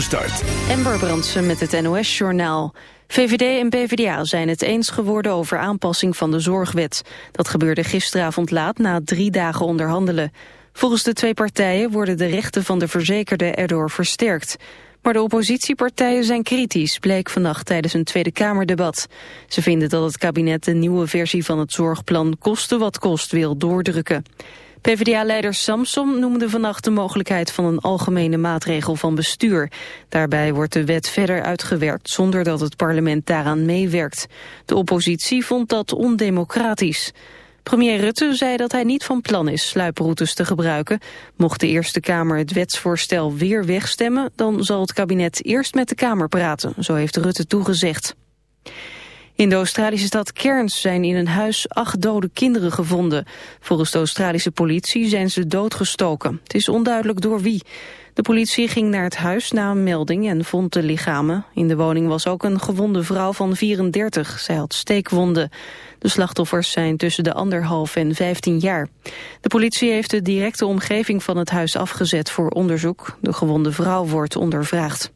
spoedige start. Ember Brandsen met het NOS-journaal. VVD en PvdA zijn het eens geworden over aanpassing van de zorgwet. Dat gebeurde gisteravond laat na drie dagen onderhandelen. Volgens de twee partijen worden de rechten van de verzekerden erdoor versterkt. Maar de oppositiepartijen zijn kritisch, bleek vannacht tijdens een Tweede Kamerdebat. Ze vinden dat het kabinet de nieuwe versie van het zorgplan koste wat kost wil doordrukken. PvdA-leider Samson noemde vannacht de mogelijkheid van een algemene maatregel van bestuur. Daarbij wordt de wet verder uitgewerkt zonder dat het parlement daaraan meewerkt. De oppositie vond dat ondemocratisch. Premier Rutte zei dat hij niet van plan is sluiproutes te gebruiken. Mocht de Eerste Kamer het wetsvoorstel weer wegstemmen... dan zal het kabinet eerst met de Kamer praten, zo heeft Rutte toegezegd. In de Australische stad Cairns zijn in een huis acht dode kinderen gevonden. Volgens de Australische politie zijn ze doodgestoken. Het is onduidelijk door wie. De politie ging naar het huis na een melding en vond de lichamen. In de woning was ook een gewonde vrouw van 34. Zij had steekwonden. De slachtoffers zijn tussen de anderhalf en 15 jaar. De politie heeft de directe omgeving van het huis afgezet voor onderzoek. De gewonde vrouw wordt ondervraagd.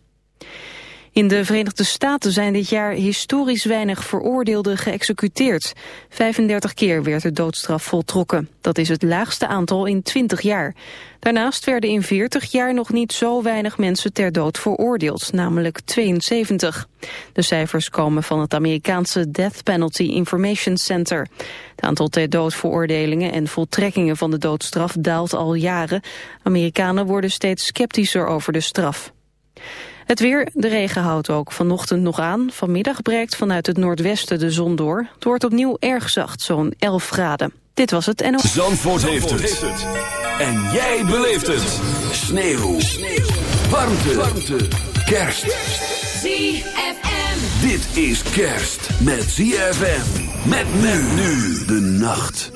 In de Verenigde Staten zijn dit jaar historisch weinig veroordeelden geëxecuteerd. 35 keer werd de doodstraf voltrokken. Dat is het laagste aantal in 20 jaar. Daarnaast werden in 40 jaar nog niet zo weinig mensen ter dood veroordeeld, namelijk 72. De cijfers komen van het Amerikaanse Death Penalty Information Center. Het aantal ter dood veroordelingen en voltrekkingen van de doodstraf daalt al jaren. Amerikanen worden steeds sceptischer over de straf. Het weer, de regen houdt ook vanochtend nog aan. Vanmiddag breekt vanuit het noordwesten de zon door. Het wordt opnieuw erg zacht, zo'n 11 graden. Dit was het en... Zandvoort, heeft, het. En jij beleeft het. Sneeuw. Sneeuw. Warmte. Warmte. Kerst. ZFM. Dit is kerst met ZFM. Met men nu de nacht.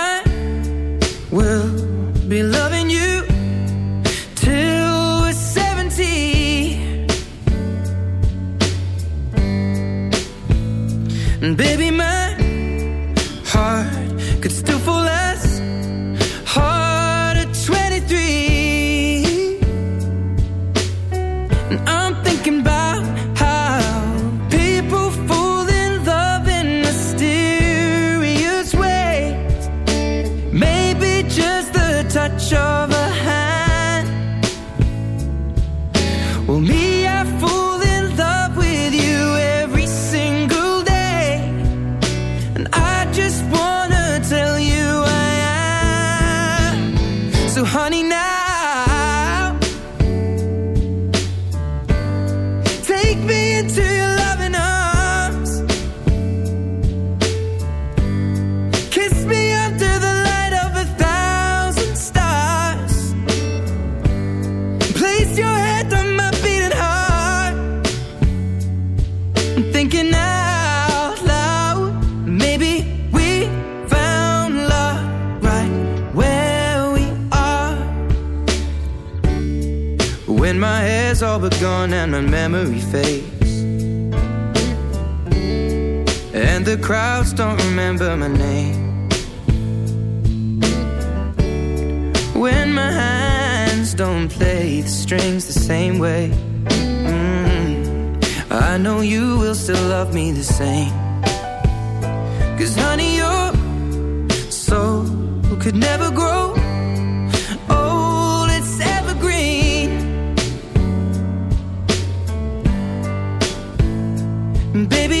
Baby,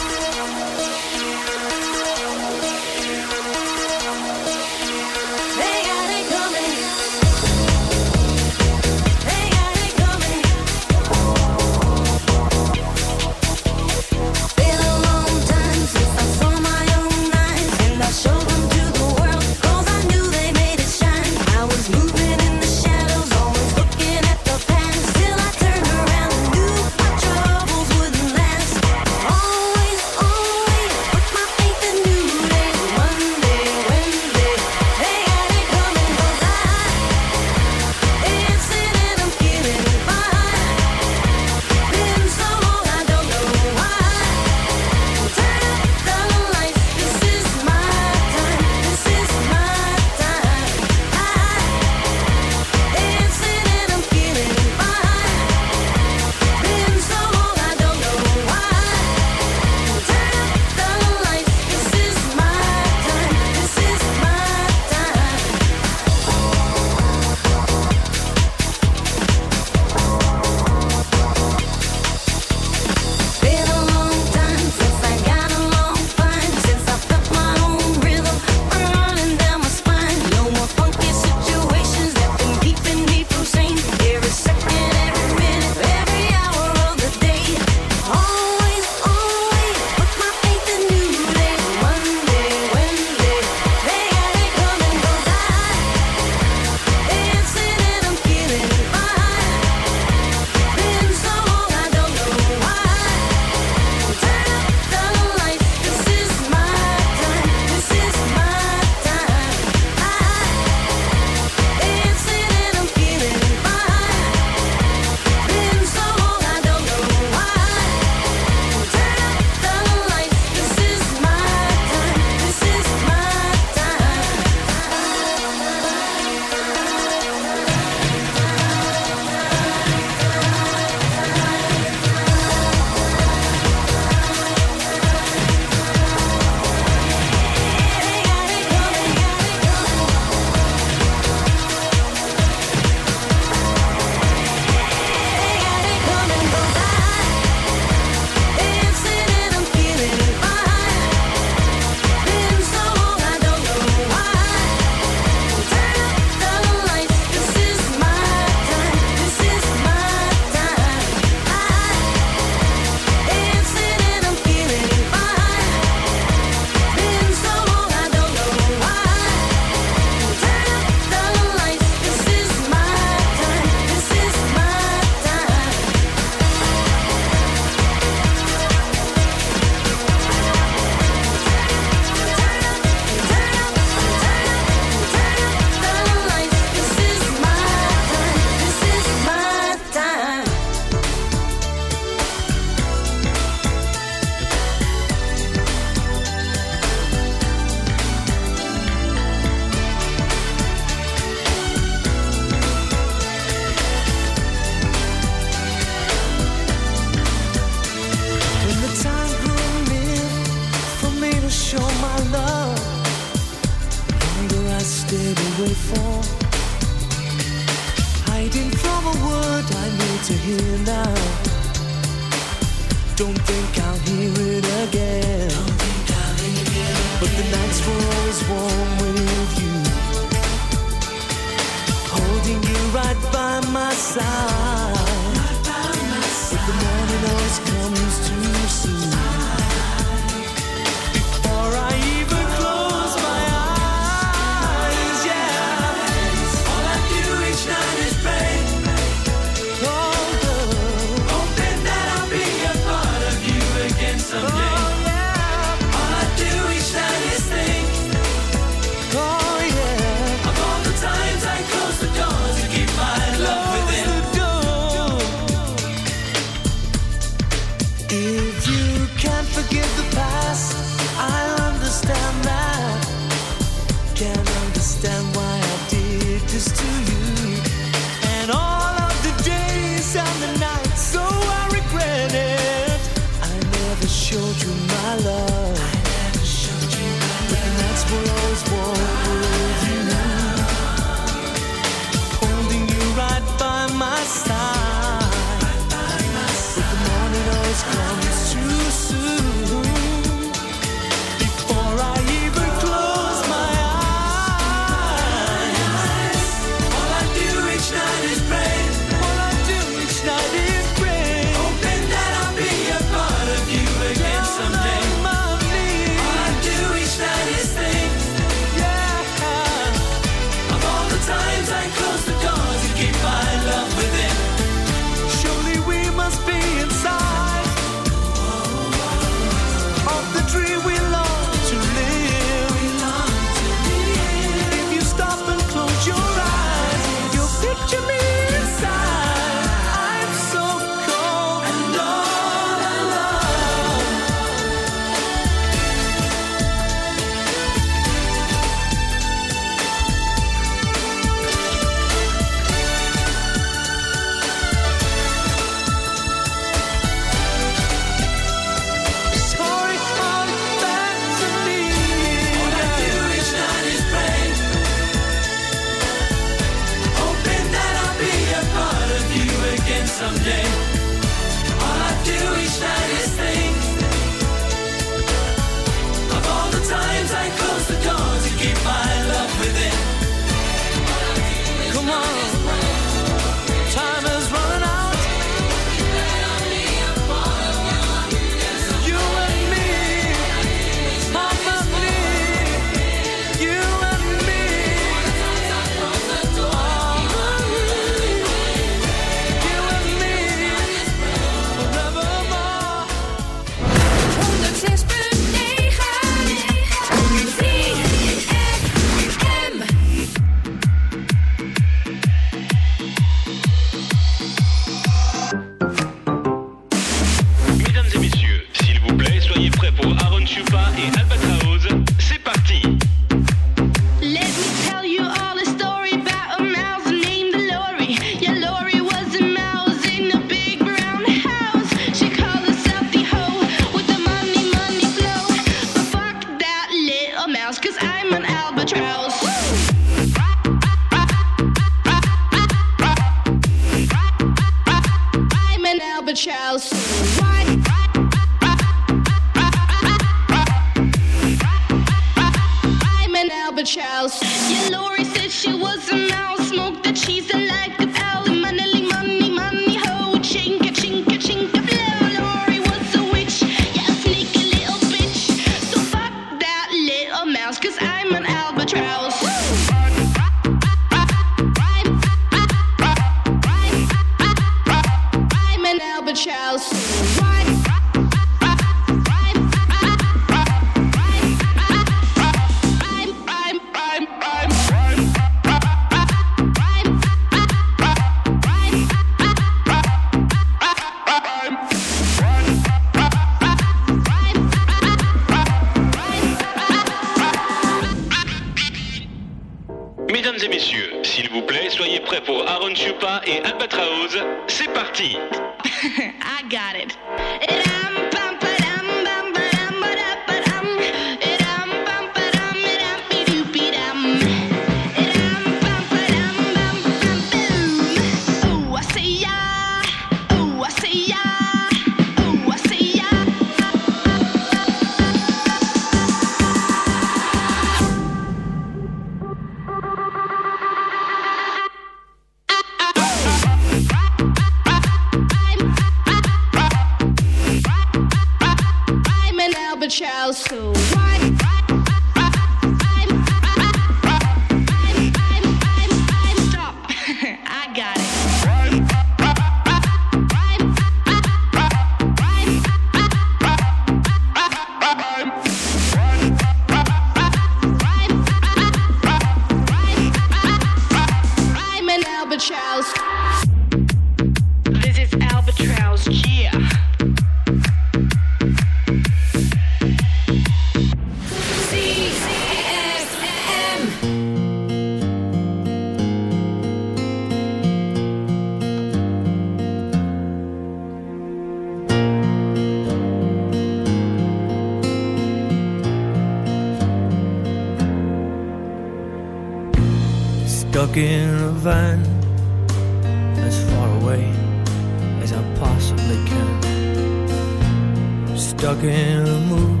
stuck in a mood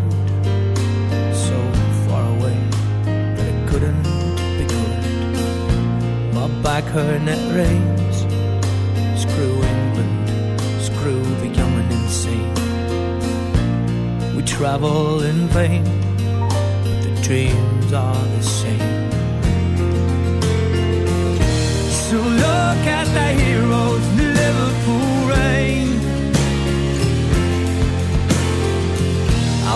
so far away that it couldn't be good. My back her net rains. Screw England, screw the young and insane. We travel in vain, but the dreams are the same. So look at the heroes in Liverpool rain.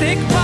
stick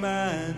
man.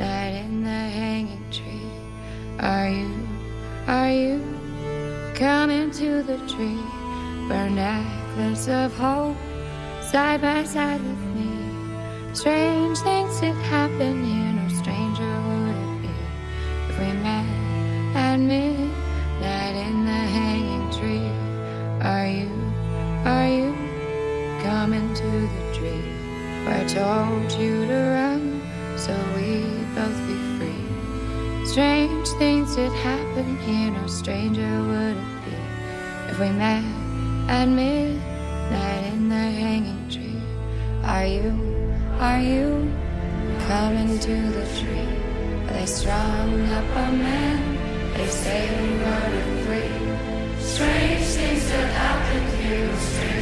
in the hanging tree. Are you, are you coming to the tree where necklace of hope side by side with me? Strange things did happen here, happen here, no stranger would it be if we met at midnight in the hanging tree. Are you, are you coming to the tree where they strung up a man? They say we murdered three. Strange things that happen here, no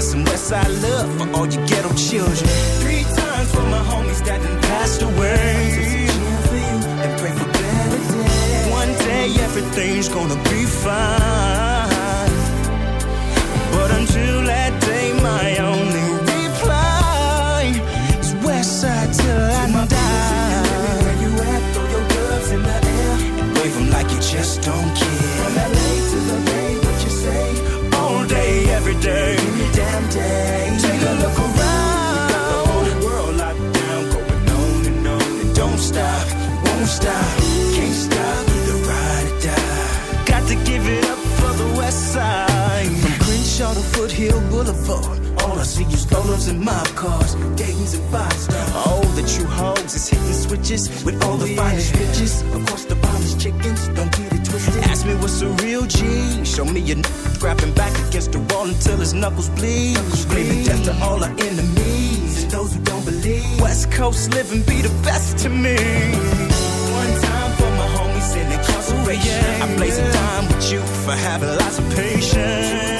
Got some Westside love for all you ghetto children. Three times for my homies that done passed away. And pray for better days. One day everything's gonna be fine. But until that day, my only reply is Westside till I die. Where you at? Throw your gloves in the air and wave like you just don't care. Take a look around. Got the whole world locked down, going on and on and don't stop, won't stop, can't stop. Either ride or die. Got to give it up for the West Side. From Crenshaw to Foothill Boulevard. All I see is rollers and mob cars, Dayton's and five stars. The true hoes is hitting switches with all the finest bitches. Of course, the finest chickens, don't get it. Ask me what's a real G. Show me a n- grabbing back against the wall until his knuckles bleed. Screaming death to all our enemies. And those who don't believe. West Coast living be the best to me. One time for my homies in incarceration. Oh, I blaze a dime with you for having lots of patience.